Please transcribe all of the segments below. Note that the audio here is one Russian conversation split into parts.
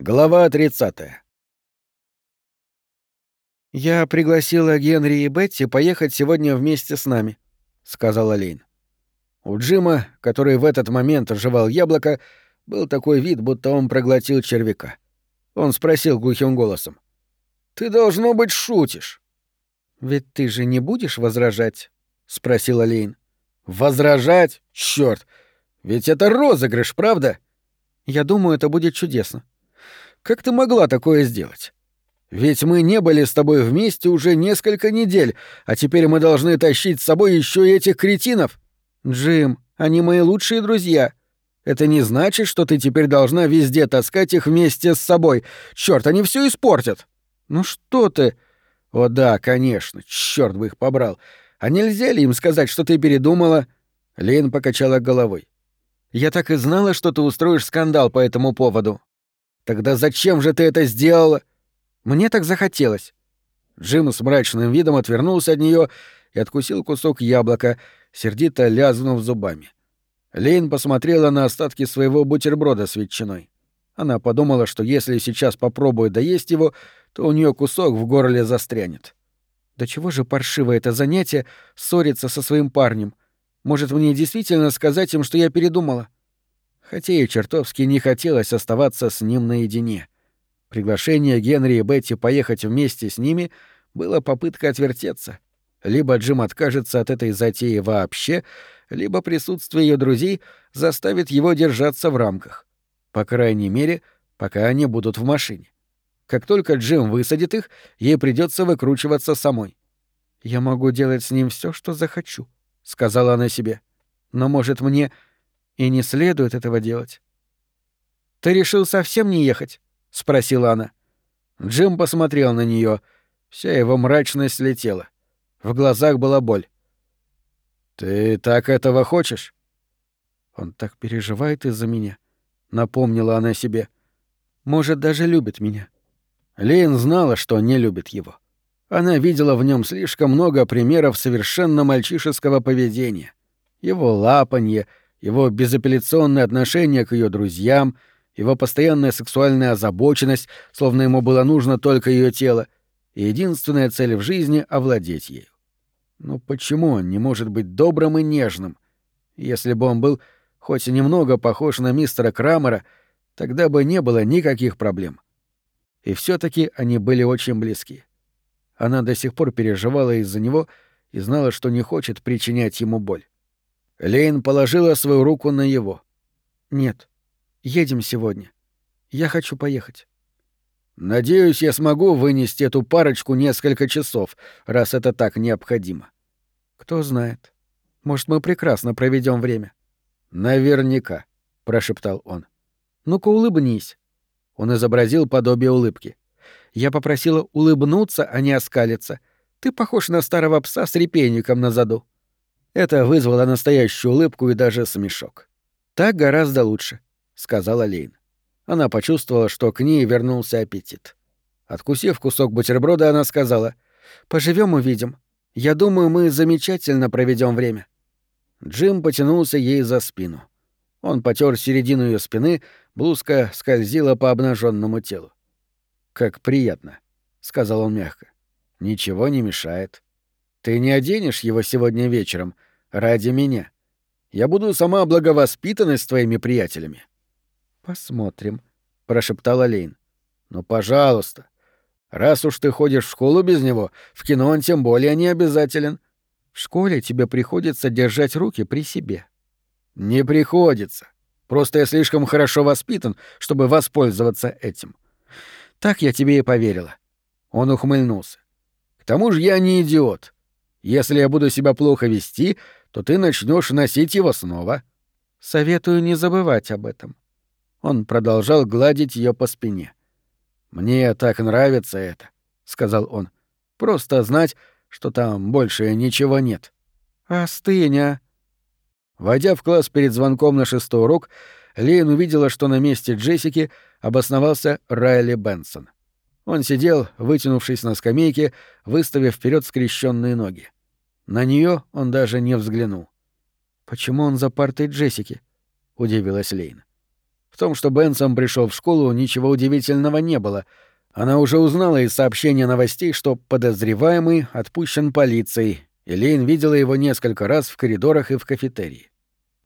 Глава 30. «Я пригласила Генри и Бетти поехать сегодня вместе с нами», — сказала Лейн. У Джима, который в этот момент жевал яблоко, был такой вид, будто он проглотил червяка. Он спросил глухим голосом. «Ты, должно быть, шутишь». «Ведь ты же не будешь возражать?» — спросила Лейн. «Возражать? Чёрт! Ведь это розыгрыш, правда?» «Я думаю, это будет чудесно. Как ты могла такое сделать? Ведь мы не были с тобой вместе уже несколько недель, а теперь мы должны тащить с собой еще и этих кретинов. Джим, они мои лучшие друзья. Это не значит, что ты теперь должна везде таскать их вместе с собой. Черт, они все испортят. Ну что ты? О да, конечно, черт бы их побрал. А нельзя ли им сказать, что ты передумала? Лейн покачала головой. Я так и знала, что ты устроишь скандал по этому поводу. Тогда зачем же ты это сделала? Мне так захотелось. Джим с мрачным видом отвернулся от нее и откусил кусок яблока, сердито лязнув зубами. Лейн посмотрела на остатки своего бутерброда с ветчиной. Она подумала, что если сейчас попробует доесть его, то у нее кусок в горле застрянет. Да чего же паршиво это занятие ссориться со своим парнем? Может, мне действительно сказать им, что я передумала? Хотя и чертовски не хотелось оставаться с ним наедине. Приглашение Генри и Бетти поехать вместе с ними было попыткой отвертеться. Либо Джим откажется от этой затеи вообще, либо присутствие ее друзей заставит его держаться в рамках. По крайней мере, пока они будут в машине. Как только Джим высадит их, ей придется выкручиваться самой. «Я могу делать с ним все, что захочу», — сказала она себе. «Но, может, мне и не следует этого делать. «Ты решил совсем не ехать?» — спросила она. Джим посмотрел на нее. Вся его мрачность слетела. В глазах была боль. «Ты так этого хочешь?» «Он так переживает из-за меня», — напомнила она себе. «Может, даже любит меня». Лейн знала, что не любит его. Она видела в нем слишком много примеров совершенно мальчишеского поведения. Его лапанье, его безапелляционное отношение к ее друзьям, его постоянная сексуальная озабоченность, словно ему было нужно только ее тело, и единственная цель в жизни — овладеть ею. Но почему он не может быть добрым и нежным? Если бы он был хоть немного похож на мистера Крамера, тогда бы не было никаких проблем. И все таки они были очень близки. Она до сих пор переживала из-за него и знала, что не хочет причинять ему боль. Лейн положила свою руку на его. «Нет, едем сегодня. Я хочу поехать». «Надеюсь, я смогу вынести эту парочку несколько часов, раз это так необходимо». «Кто знает. Может, мы прекрасно проведем время». «Наверняка», — прошептал он. «Ну-ка улыбнись». Он изобразил подобие улыбки. Я попросила улыбнуться, а не оскалиться. Ты похож на старого пса с репейником на заду. Это вызвало настоящую улыбку и даже смешок. «Так гораздо лучше», — сказала Лейн. Она почувствовала, что к ней вернулся аппетит. Откусив кусок бутерброда, она сказала, «Поживем увидим. Я думаю, мы замечательно проведем время». Джим потянулся ей за спину. Он потер середину ее спины, блузка скользила по обнаженному телу. «Как приятно», — сказал он мягко. «Ничего не мешает». Ты не оденешь его сегодня вечером ради меня. Я буду сама благовоспитанной с твоими приятелями. Посмотрим, прошептала Лейн. Ну, пожалуйста. Раз уж ты ходишь в школу без него, в кино он тем более не обязателен. В школе тебе приходится держать руки при себе. Не приходится. Просто я слишком хорошо воспитан, чтобы воспользоваться этим. Так я тебе и поверила. Он ухмыльнулся. К тому же я не идиот. Если я буду себя плохо вести, то ты начнешь носить его снова. Советую не забывать об этом. Он продолжал гладить ее по спине. Мне так нравится это, сказал он. Просто знать, что там больше ничего нет. Остынь, а. Войдя в класс перед звонком на шестой урок, Лейн увидела, что на месте Джессики обосновался Райли Бенсон. Он сидел, вытянувшись на скамейке, выставив вперед скрещенные ноги. На нее он даже не взглянул. «Почему он за партой Джессики?» — удивилась Лейн. «В том, что Бенсон пришел в школу, ничего удивительного не было. Она уже узнала из сообщения новостей, что подозреваемый отпущен полицией, и Лейн видела его несколько раз в коридорах и в кафетерии.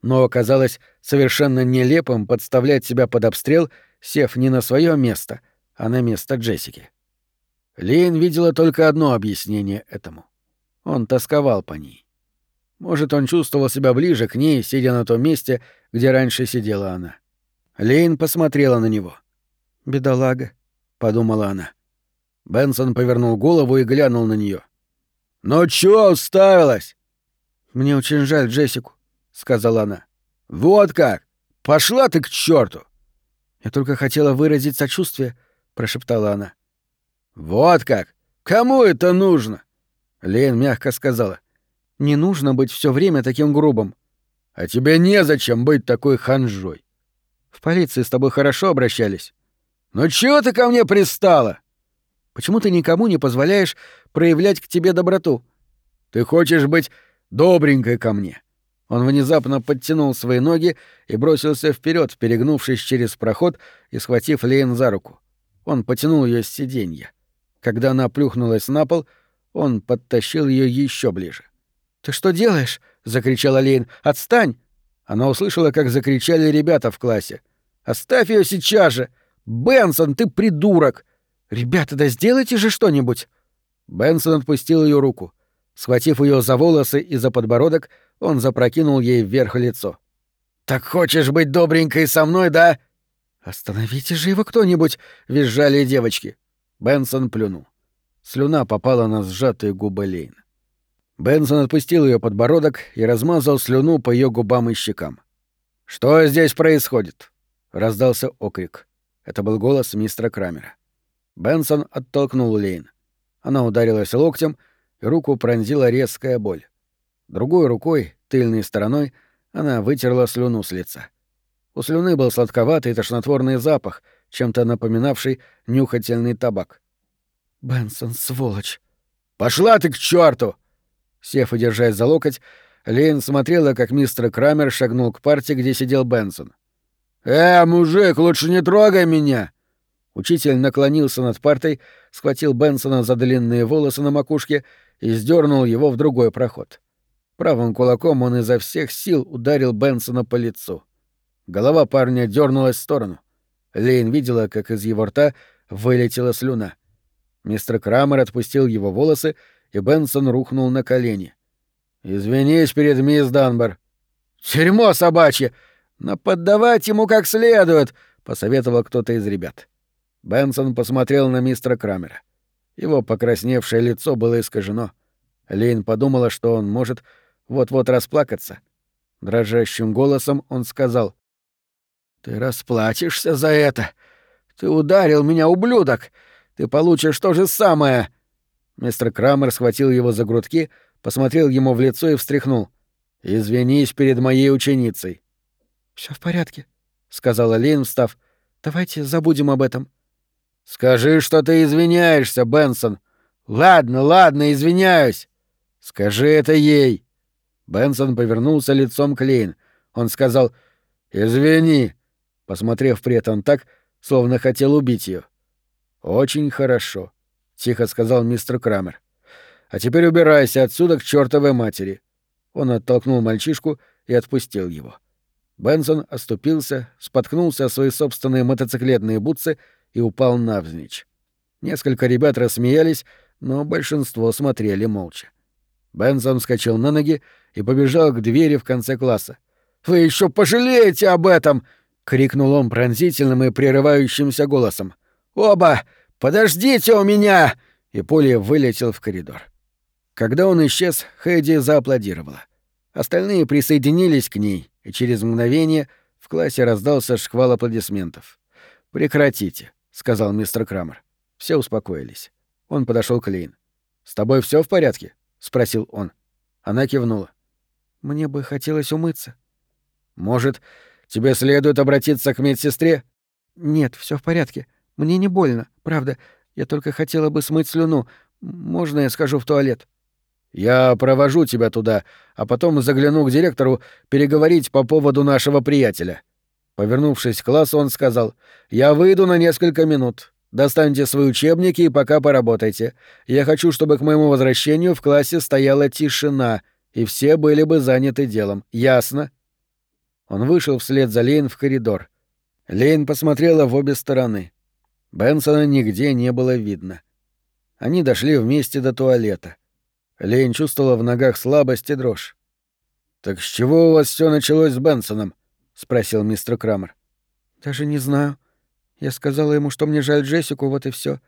Но оказалось совершенно нелепым подставлять себя под обстрел, сев не на свое место, а на место Джессики. Лейн видела только одно объяснение этому. Он тосковал по ней. Может, он чувствовал себя ближе к ней, сидя на том месте, где раньше сидела она. Лейн посмотрела на него. «Бедолага», — подумала она. Бенсон повернул голову и глянул на нее. «Ну чё уставилась?» «Мне очень жаль Джессику», — сказала она. «Вот как! Пошла ты к черту! «Я только хотела выразить сочувствие», — прошептала она. «Вот как! Кому это нужно?» Лен мягко сказала. «Не нужно быть все время таким грубым». «А тебе незачем быть такой ханжой». «В полиции с тобой хорошо обращались». «Ну чего ты ко мне пристала?» «Почему ты никому не позволяешь проявлять к тебе доброту?» «Ты хочешь быть добренькой ко мне». Он внезапно подтянул свои ноги и бросился вперед, перегнувшись через проход и схватив Лейн за руку. Он потянул ее с сиденья. Когда она плюхнулась на пол, он подтащил ее еще ближе. «Ты что делаешь?» — закричала Лейн. «Отстань!» Она услышала, как закричали ребята в классе. «Оставь ее сейчас же! Бенсон, ты придурок! Ребята, да сделайте же что-нибудь!» Бенсон отпустил ее руку. Схватив ее за волосы и за подбородок, он запрокинул ей вверх лицо. «Так хочешь быть добренькой со мной, да?» «Остановите же его кто-нибудь!» — визжали девочки. Бенсон плюнул. Слюна попала на сжатые губы Лейн. Бенсон отпустил ее подбородок и размазал слюну по ее губам и щекам. «Что здесь происходит?» — раздался окрик. Это был голос мистера Крамера. Бенсон оттолкнул Лейн. Она ударилась локтем, и руку пронзила резкая боль. Другой рукой, тыльной стороной, она вытерла слюну с лица. У слюны был сладковатый тошнотворный запах, чем-то напоминавший нюхательный табак. «Бенсон, сволочь!» «Пошла ты к черту! Сев и держась за локоть, Лейн смотрела, как мистер Крамер шагнул к парте, где сидел Бенсон. «Э, мужик, лучше не трогай меня!» Учитель наклонился над партой, схватил Бенсона за длинные волосы на макушке и сдернул его в другой проход. Правым кулаком он изо всех сил ударил Бенсона по лицу. Голова парня дернулась в сторону. Лейн видела, как из его рта вылетела слюна. Мистер Крамер отпустил его волосы, и Бенсон рухнул на колени. «Извинись перед мисс Данбар». «Тюрьмо собачье! Но поддавать ему как следует!» — посоветовал кто-то из ребят. Бенсон посмотрел на мистера Крамера. Его покрасневшее лицо было искажено. Лейн подумала, что он может вот-вот расплакаться. Дрожащим голосом он сказал. «Ты расплатишься за это! Ты ударил меня, ублюдок! Ты получишь то же самое!» Мистер Крамер схватил его за грудки, посмотрел ему в лицо и встряхнул. «Извинись перед моей ученицей». Все в порядке», — сказала Лейн, встав. «Давайте забудем об этом». «Скажи, что ты извиняешься, Бенсон». «Ладно, ладно, извиняюсь». «Скажи это ей». Бенсон повернулся лицом к Лейн. Он сказал «Извини», посмотрев при этом так, словно хотел убить ее. «Очень хорошо», — тихо сказал мистер Крамер. «А теперь убирайся отсюда к чертовой матери». Он оттолкнул мальчишку и отпустил его. Бенсон оступился, споткнулся о свои собственные мотоциклетные бутсы и упал навзничь. Несколько ребят рассмеялись, но большинство смотрели молча. Бенсон вскочил на ноги и побежал к двери в конце класса. «Вы еще пожалеете об этом!» — крикнул он пронзительным и прерывающимся голосом. «Оба! Подождите у меня!» И Поли вылетел в коридор. Когда он исчез, Хэдди зааплодировала. Остальные присоединились к ней, и через мгновение в классе раздался шквал аплодисментов. «Прекратите», — сказал мистер Крамер. Все успокоились. Он подошел к Лейн. «С тобой все в порядке?» — спросил он. Она кивнула. «Мне бы хотелось умыться». «Может, тебе следует обратиться к медсестре?» «Нет, все в порядке. Мне не больно, правда. Я только хотела бы смыть слюну. Можно я схожу в туалет?» «Я провожу тебя туда, а потом загляну к директору переговорить по поводу нашего приятеля». Повернувшись к классу, он сказал, «Я выйду на несколько минут. Достаньте свои учебники и пока поработайте. Я хочу, чтобы к моему возвращению в классе стояла тишина, и все были бы заняты делом. Ясно?» Он вышел вслед за Лейн в коридор. Лейн посмотрела в обе стороны. Бенсона нигде не было видно. Они дошли вместе до туалета. Лейн чувствовала в ногах слабость и дрожь. «Так с чего у вас все началось с Бенсоном?» — спросил мистер Крамер. «Даже не знаю. Я сказала ему, что мне жаль Джессику, вот и все.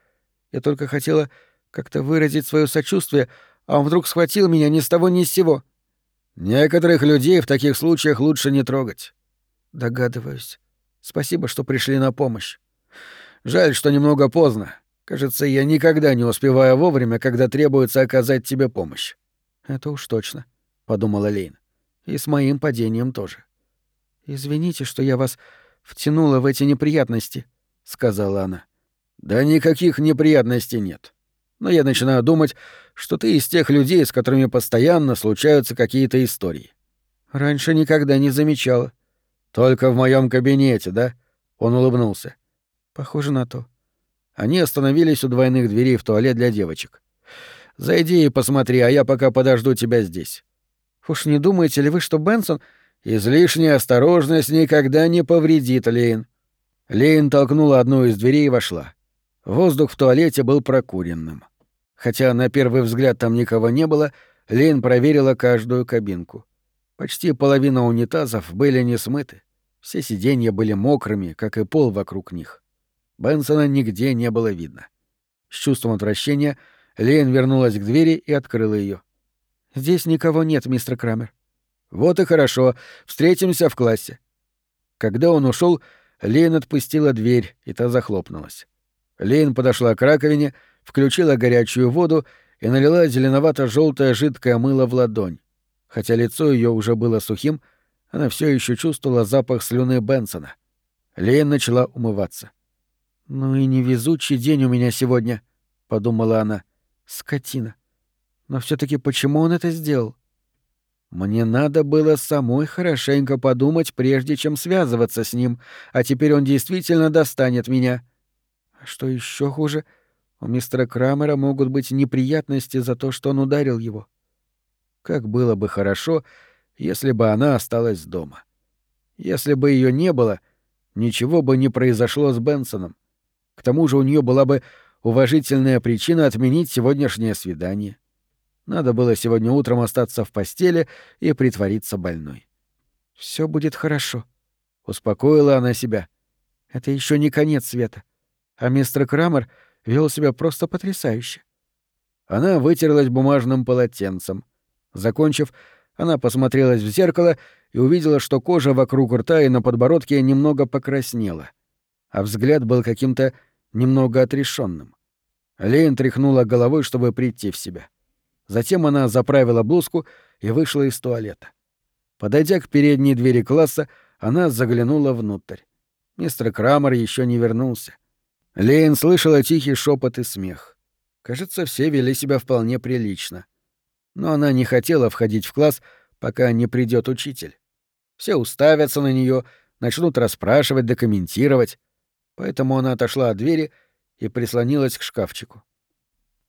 Я только хотела как-то выразить свое сочувствие, а он вдруг схватил меня ни с того ни с сего». «Некоторых людей в таких случаях лучше не трогать». «Догадываюсь. Спасибо, что пришли на помощь. Жаль, что немного поздно. Кажется, я никогда не успеваю вовремя, когда требуется оказать тебе помощь. Это уж точно, подумала Лейн. И с моим падением тоже. Извините, что я вас втянула в эти неприятности, сказала она. Да никаких неприятностей нет. Но я начинаю думать, что ты из тех людей, с которыми постоянно случаются какие-то истории. Раньше никогда не замечала. Только в моем кабинете, да? Он улыбнулся. Похоже на то. Они остановились у двойных дверей в туалет для девочек. Зайди и посмотри, а я пока подожду тебя здесь. Уж не думаете ли вы, что Бенсон излишняя осторожность никогда не повредит, Лейн? Лейн толкнула одну из дверей и вошла. Воздух в туалете был прокуренным. Хотя на первый взгляд там никого не было, Лейн проверила каждую кабинку. Почти половина унитазов были не смыты. Все сиденья были мокрыми, как и пол вокруг них. Бенсона нигде не было видно. С чувством отвращения Лейн вернулась к двери и открыла ее. «Здесь никого нет, мистер Крамер». «Вот и хорошо. Встретимся в классе». Когда он ушел, Лейн отпустила дверь, и та захлопнулась. Лейн подошла к раковине, включила горячую воду и налила зеленовато желтое жидкое мыло в ладонь. Хотя лицо ее уже было сухим, она все еще чувствовала запах слюны Бенсона. Лейн начала умываться. «Ну и невезучий день у меня сегодня», — подумала она. «Скотина. Но все таки почему он это сделал?» Мне надо было самой хорошенько подумать, прежде чем связываться с ним, а теперь он действительно достанет меня. А что еще хуже, у мистера Крамера могут быть неприятности за то, что он ударил его. Как было бы хорошо, если бы она осталась дома. Если бы ее не было, ничего бы не произошло с Бенсоном. К тому же у нее была бы уважительная причина отменить сегодняшнее свидание. Надо было сегодня утром остаться в постели и притвориться больной. Все будет хорошо, успокоила она себя. Это еще не конец света. А мистер Крамер вел себя просто потрясающе. Она вытерлась бумажным полотенцем. Закончив, она посмотрелась в зеркало и увидела, что кожа вокруг рта и на подбородке немного покраснела, а взгляд был каким-то немного отрешенным. Лейн тряхнула головой, чтобы прийти в себя. Затем она заправила блузку и вышла из туалета. Подойдя к передней двери класса, она заглянула внутрь. Мистер Крамер еще не вернулся. Лейн слышала тихий шепот и смех. Кажется, все вели себя вполне прилично но она не хотела входить в класс, пока не придет учитель. Все уставятся на нее, начнут расспрашивать, докомментировать. Поэтому она отошла от двери и прислонилась к шкафчику.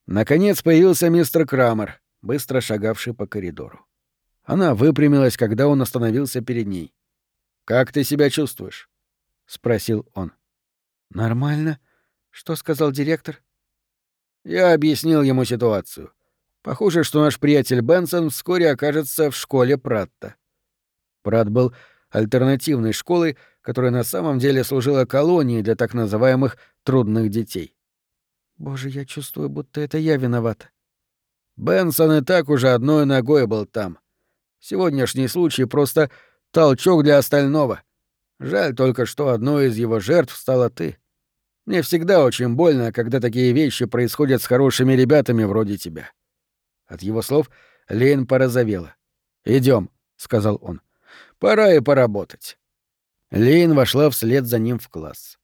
Наконец появился мистер Крамер, быстро шагавший по коридору. Она выпрямилась, когда он остановился перед ней. «Как ты себя чувствуешь?» — спросил он. «Нормально. Что сказал директор?» Я объяснил ему ситуацию. Похоже, что наш приятель Бенсон вскоре окажется в школе Пратта. Пратт был альтернативной школой, которая на самом деле служила колонией для так называемых трудных детей. Боже, я чувствую, будто это я виновата. Бенсон и так уже одной ногой был там. Сегодняшний случай просто толчок для остального. Жаль только, что одной из его жертв стала ты. Мне всегда очень больно, когда такие вещи происходят с хорошими ребятами вроде тебя. От его слов Лейн порозовела. Идем, сказал он. «Пора и поработать». Лейн вошла вслед за ним в класс.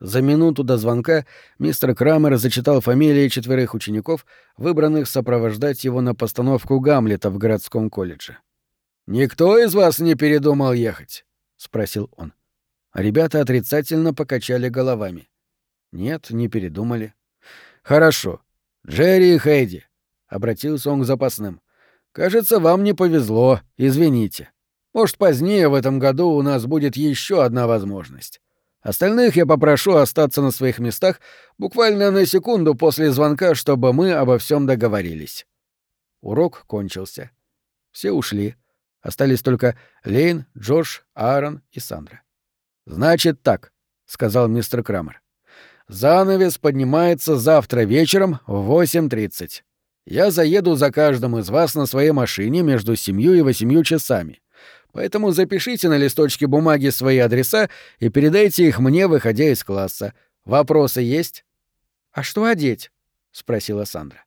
За минуту до звонка мистер Крамер зачитал фамилии четверых учеников, выбранных сопровождать его на постановку Гамлета в городском колледже. «Никто из вас не передумал ехать?» — спросил он. Ребята отрицательно покачали головами. Нет, не передумали. Хорошо. Джерри и Хейди, обратился он к запасным. Кажется, вам не повезло, извините. Может, позднее в этом году у нас будет еще одна возможность. Остальных я попрошу остаться на своих местах буквально на секунду после звонка, чтобы мы обо всем договорились. Урок кончился. Все ушли. Остались только Лейн, Джордж, Аарон и Сандра. «Значит так», — сказал мистер Крамер. «Занавес поднимается завтра вечером в 8.30. Я заеду за каждым из вас на своей машине между семью и восемью часами. Поэтому запишите на листочке бумаги свои адреса и передайте их мне, выходя из класса. Вопросы есть? А что одеть? спросила Сандра.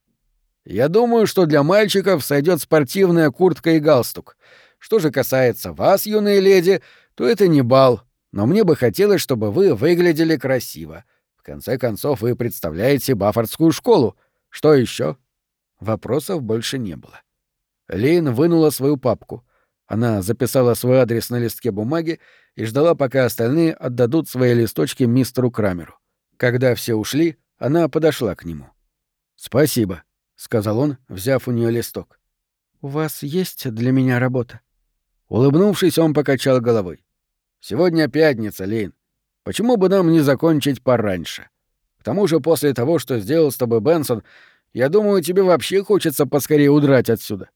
Я думаю, что для мальчиков сойдет спортивная куртка и галстук. Что же касается вас, юные леди, то это не бал, но мне бы хотелось, чтобы вы выглядели красиво. В конце концов, вы представляете Баффордскую школу. Что еще? Вопросов больше не было. Лейн вынула свою папку — она записала свой адрес на листке бумаги и ждала, пока остальные отдадут свои листочки мистеру Крамеру. Когда все ушли, она подошла к нему. «Спасибо», — сказал он, взяв у нее листок. «У вас есть для меня работа?» Улыбнувшись, он покачал головой. «Сегодня пятница, Лейн. Почему бы нам не закончить пораньше? К тому же после того, что сделал с тобой Бенсон, я думаю, тебе вообще хочется поскорее удрать отсюда».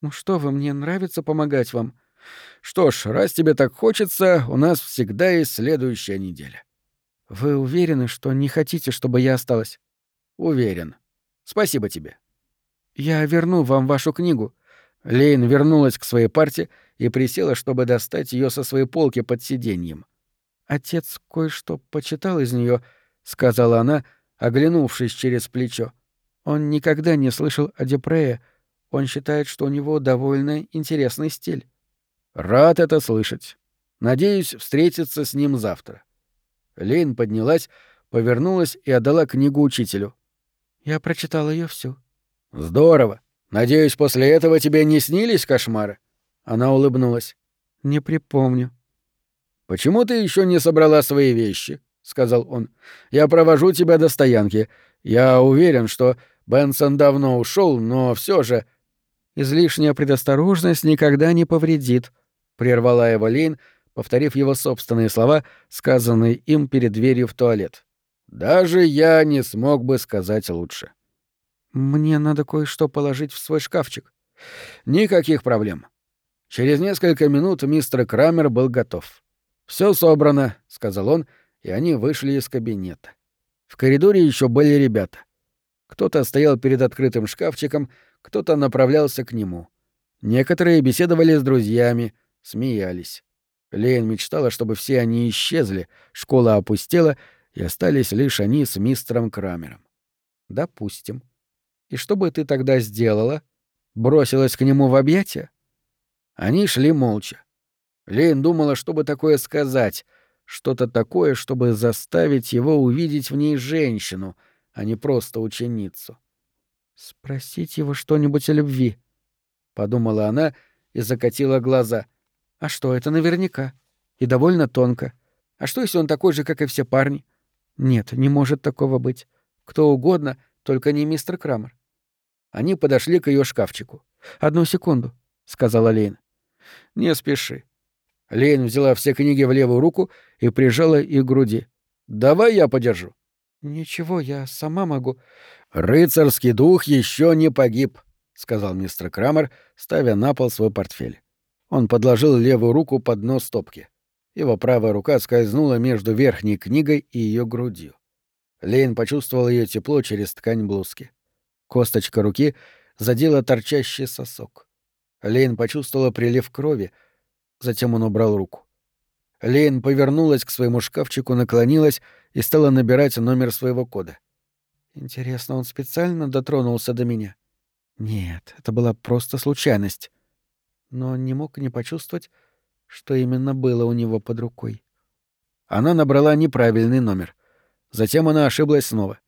«Ну что вы, мне нравится помогать вам». «Что ж, раз тебе так хочется, у нас всегда есть следующая неделя». «Вы уверены, что не хотите, чтобы я осталась?» «Уверен. Спасибо тебе». «Я верну вам вашу книгу». Лейн вернулась к своей парте и присела, чтобы достать ее со своей полки под сиденьем. «Отец кое-что почитал из нее, сказала она, оглянувшись через плечо. «Он никогда не слышал о Депрее, он считает, что у него довольно интересный стиль. Рад это слышать. Надеюсь встретиться с ним завтра. Лейн поднялась, повернулась и отдала книгу учителю. Я прочитала ее всю. Здорово. Надеюсь, после этого тебе не снились кошмары? Она улыбнулась. Не припомню. Почему ты еще не собрала свои вещи? сказал он. Я провожу тебя до стоянки. Я уверен, что Бенсон давно ушел, но все же Излишняя предосторожность никогда не повредит, прервала его Лейн, повторив его собственные слова, сказанные им перед дверью в туалет. Даже я не смог бы сказать лучше. Мне надо кое-что положить в свой шкафчик. Никаких проблем. Через несколько минут мистер Крамер был готов. Все собрано, сказал он, и они вышли из кабинета. В коридоре еще были ребята. Кто-то стоял перед открытым шкафчиком, кто-то направлялся к нему. Некоторые беседовали с друзьями, смеялись. Лейн мечтала, чтобы все они исчезли, школа опустела, и остались лишь они с мистером Крамером. Допустим. И что бы ты тогда сделала? Бросилась к нему в объятия? Они шли молча. Лейн думала, чтобы такое сказать, что-то такое, чтобы заставить его увидеть в ней женщину, а не просто ученицу. Спросить его что-нибудь о любви, подумала она и закатила глаза. А что, это наверняка. И довольно тонко. А что, если он такой же, как и все парни? Нет, не может такого быть. Кто угодно, только не мистер Крамер. Они подошли к ее шкафчику. «Одну секунду», — сказала Лейн. «Не спеши». Лейн взяла все книги в левую руку и прижала их к груди. «Давай я подержу». «Ничего, я сама могу. «Рыцарский дух еще не погиб», — сказал мистер Крамер, ставя на пол свой портфель. Он подложил левую руку под нос стопки. Его правая рука скользнула между верхней книгой и ее грудью. Лейн почувствовал ее тепло через ткань блузки. Косточка руки задела торчащий сосок. Лейн почувствовала прилив крови, затем он убрал руку. Лейн повернулась к своему шкафчику, наклонилась и стала набирать номер своего кода. Интересно, он специально дотронулся до меня? Нет, это была просто случайность. Но он не мог не почувствовать, что именно было у него под рукой. Она набрала неправильный номер. Затем она ошиблась снова.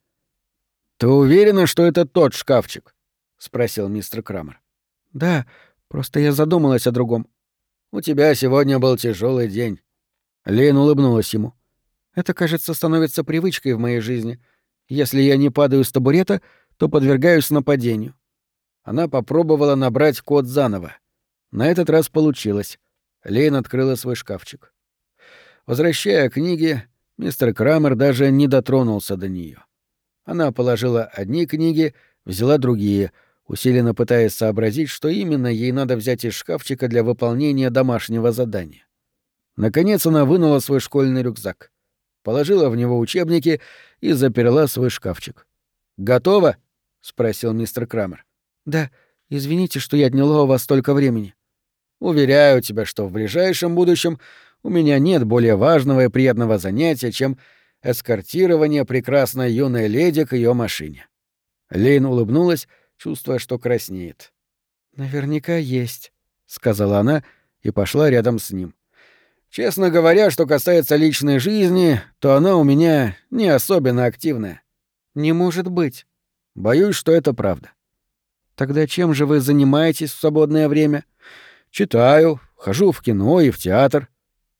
«Ты уверена, что это тот шкафчик?» — спросил мистер Крамер. «Да, просто я задумалась о другом». «У тебя сегодня был тяжелый день». Лейн улыбнулась ему. «Это, кажется, становится привычкой в моей жизни. Если я не падаю с табурета, то подвергаюсь нападению». Она попробовала набрать код заново. На этот раз получилось. Лейн открыла свой шкафчик. Возвращая книги, мистер Крамер даже не дотронулся до нее. Она положила одни книги, взяла другие, усиленно пытаясь сообразить, что именно ей надо взять из шкафчика для выполнения домашнего задания. Наконец она вынула свой школьный рюкзак, положила в него учебники и заперла свой шкафчик. «Готово?» — спросил мистер Крамер. «Да, извините, что я отняла у вас столько времени». «Уверяю тебя, что в ближайшем будущем у меня нет более важного и приятного занятия, чем эскортирование прекрасной юной леди к ее машине. Лейн улыбнулась, чувствуя, что краснеет. «Наверняка есть», — сказала она и пошла рядом с ним. «Честно говоря, что касается личной жизни, то она у меня не особенно активная». «Не может быть». «Боюсь, что это правда». «Тогда чем же вы занимаетесь в свободное время?» «Читаю, хожу в кино и в театр».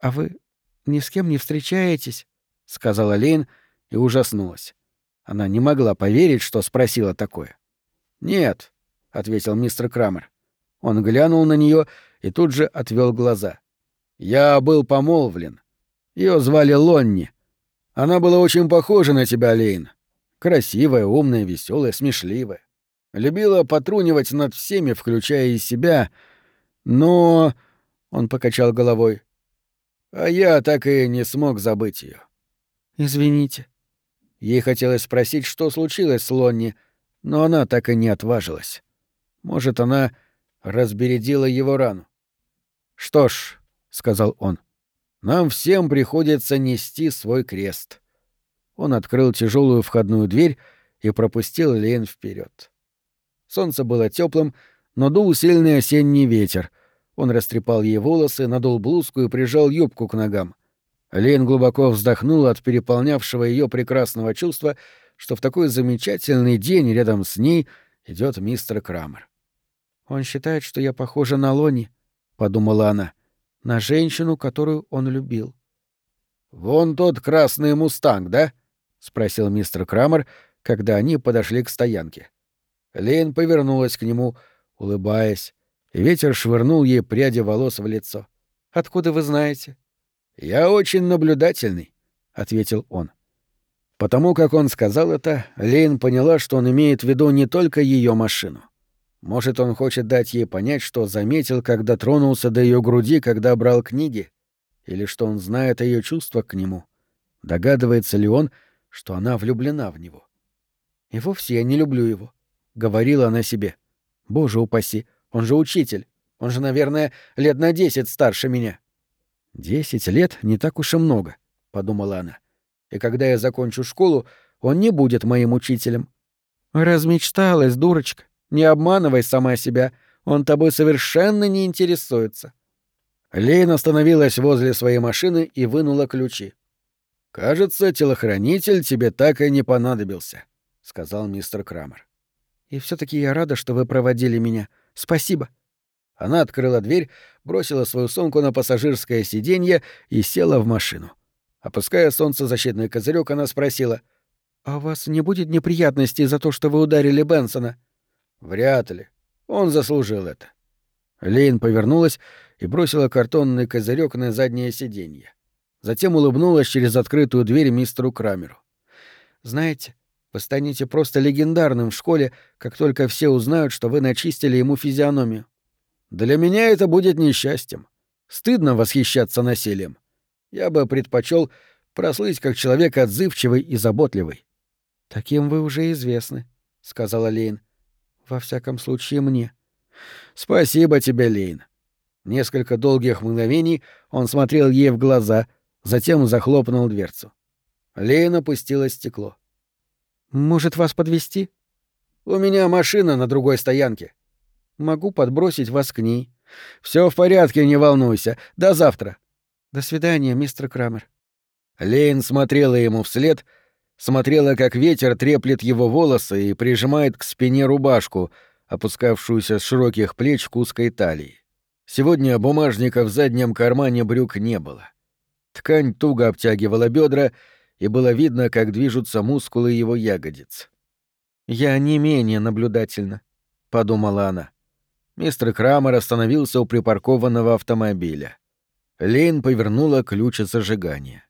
«А вы ни с кем не встречаетесь?» — сказала Лейн и ужаснулась. Она не могла поверить, что спросила такое. «Нет», — ответил мистер Крамер. Он глянул на нее и тут же отвел глаза. «Я был помолвлен. Ее звали Лонни. Она была очень похожа на тебя, Лейн. Красивая, умная, веселая, смешливая. Любила потрунивать над всеми, включая и себя, но...» — он покачал головой. А я так и не смог забыть ее. Извините. Ей хотелось спросить, что случилось с Лонни, но она так и не отважилась. Может, она разбередила его рану. Что ж, сказал он, нам всем приходится нести свой крест. Он открыл тяжелую входную дверь и пропустил Лейн вперед. Солнце было теплым, но дул сильный осенний ветер — он растрепал ей волосы, надул блузку и прижал юбку к ногам. Лейн глубоко вздохнула от переполнявшего ее прекрасного чувства, что в такой замечательный день рядом с ней идет мистер Крамер. «Он считает, что я похожа на Лони», — подумала она, — «на женщину, которую он любил». «Вон тот красный мустанг, да?» — спросил мистер Крамер, когда они подошли к стоянке. Лейн повернулась к нему, улыбаясь, ветер швырнул ей пряди волос в лицо. «Откуда вы знаете?» «Я очень наблюдательный», — ответил он. Потому как он сказал это, Лейн поняла, что он имеет в виду не только ее машину. Может, он хочет дать ей понять, что заметил, когда тронулся до ее груди, когда брал книги, или что он знает ее чувства к нему. Догадывается ли он, что она влюблена в него? «И вовсе я не люблю его», — говорила она себе. «Боже упаси, он же учитель. Он же, наверное, лет на десять старше меня. Десять лет не так уж и много, подумала она. И когда я закончу школу, он не будет моим учителем. Размечталась, дурочка. Не обманывай сама себя. Он тобой совершенно не интересуется. Лейн остановилась возле своей машины и вынула ключи. «Кажется, телохранитель тебе так и не понадобился», — сказал мистер Крамер. «И все таки я рада, что вы проводили меня. Спасибо». Она открыла дверь, бросила свою сумку на пассажирское сиденье и села в машину. Опуская солнцезащитный козырек, она спросила. «А у вас не будет неприятностей за то, что вы ударили Бенсона?» «Вряд ли. Он заслужил это». Лейн повернулась и бросила картонный козырек на заднее сиденье. Затем улыбнулась через открытую дверь мистеру Крамеру. «Знаете, вы станете просто легендарным в школе, как только все узнают, что вы начистили ему физиономию. Для меня это будет несчастьем. Стыдно восхищаться насилием. Я бы предпочел прослыть как человек отзывчивый и заботливый. Таким вы уже известны, сказала Лейн. Во всяком случае, мне. Спасибо тебе, Лейн. Несколько долгих мгновений он смотрел ей в глаза, затем захлопнул дверцу. Лейн опустила стекло. Может, вас подвести? У меня машина на другой стоянке. Могу подбросить вас к ней. Все в порядке, не волнуйся. До завтра. До свидания, мистер Крамер. Лейн смотрела ему вслед, смотрела, как ветер треплет его волосы и прижимает к спине рубашку, опускавшуюся с широких плеч к узкой талии. Сегодня бумажника в заднем кармане брюк не было. Ткань туго обтягивала бедра, и было видно, как движутся мускулы его ягодиц. «Я не менее наблюдательна», — подумала она. Мистер Крамер остановился у припаркованного автомобиля. Лейн повернула ключ зажигания.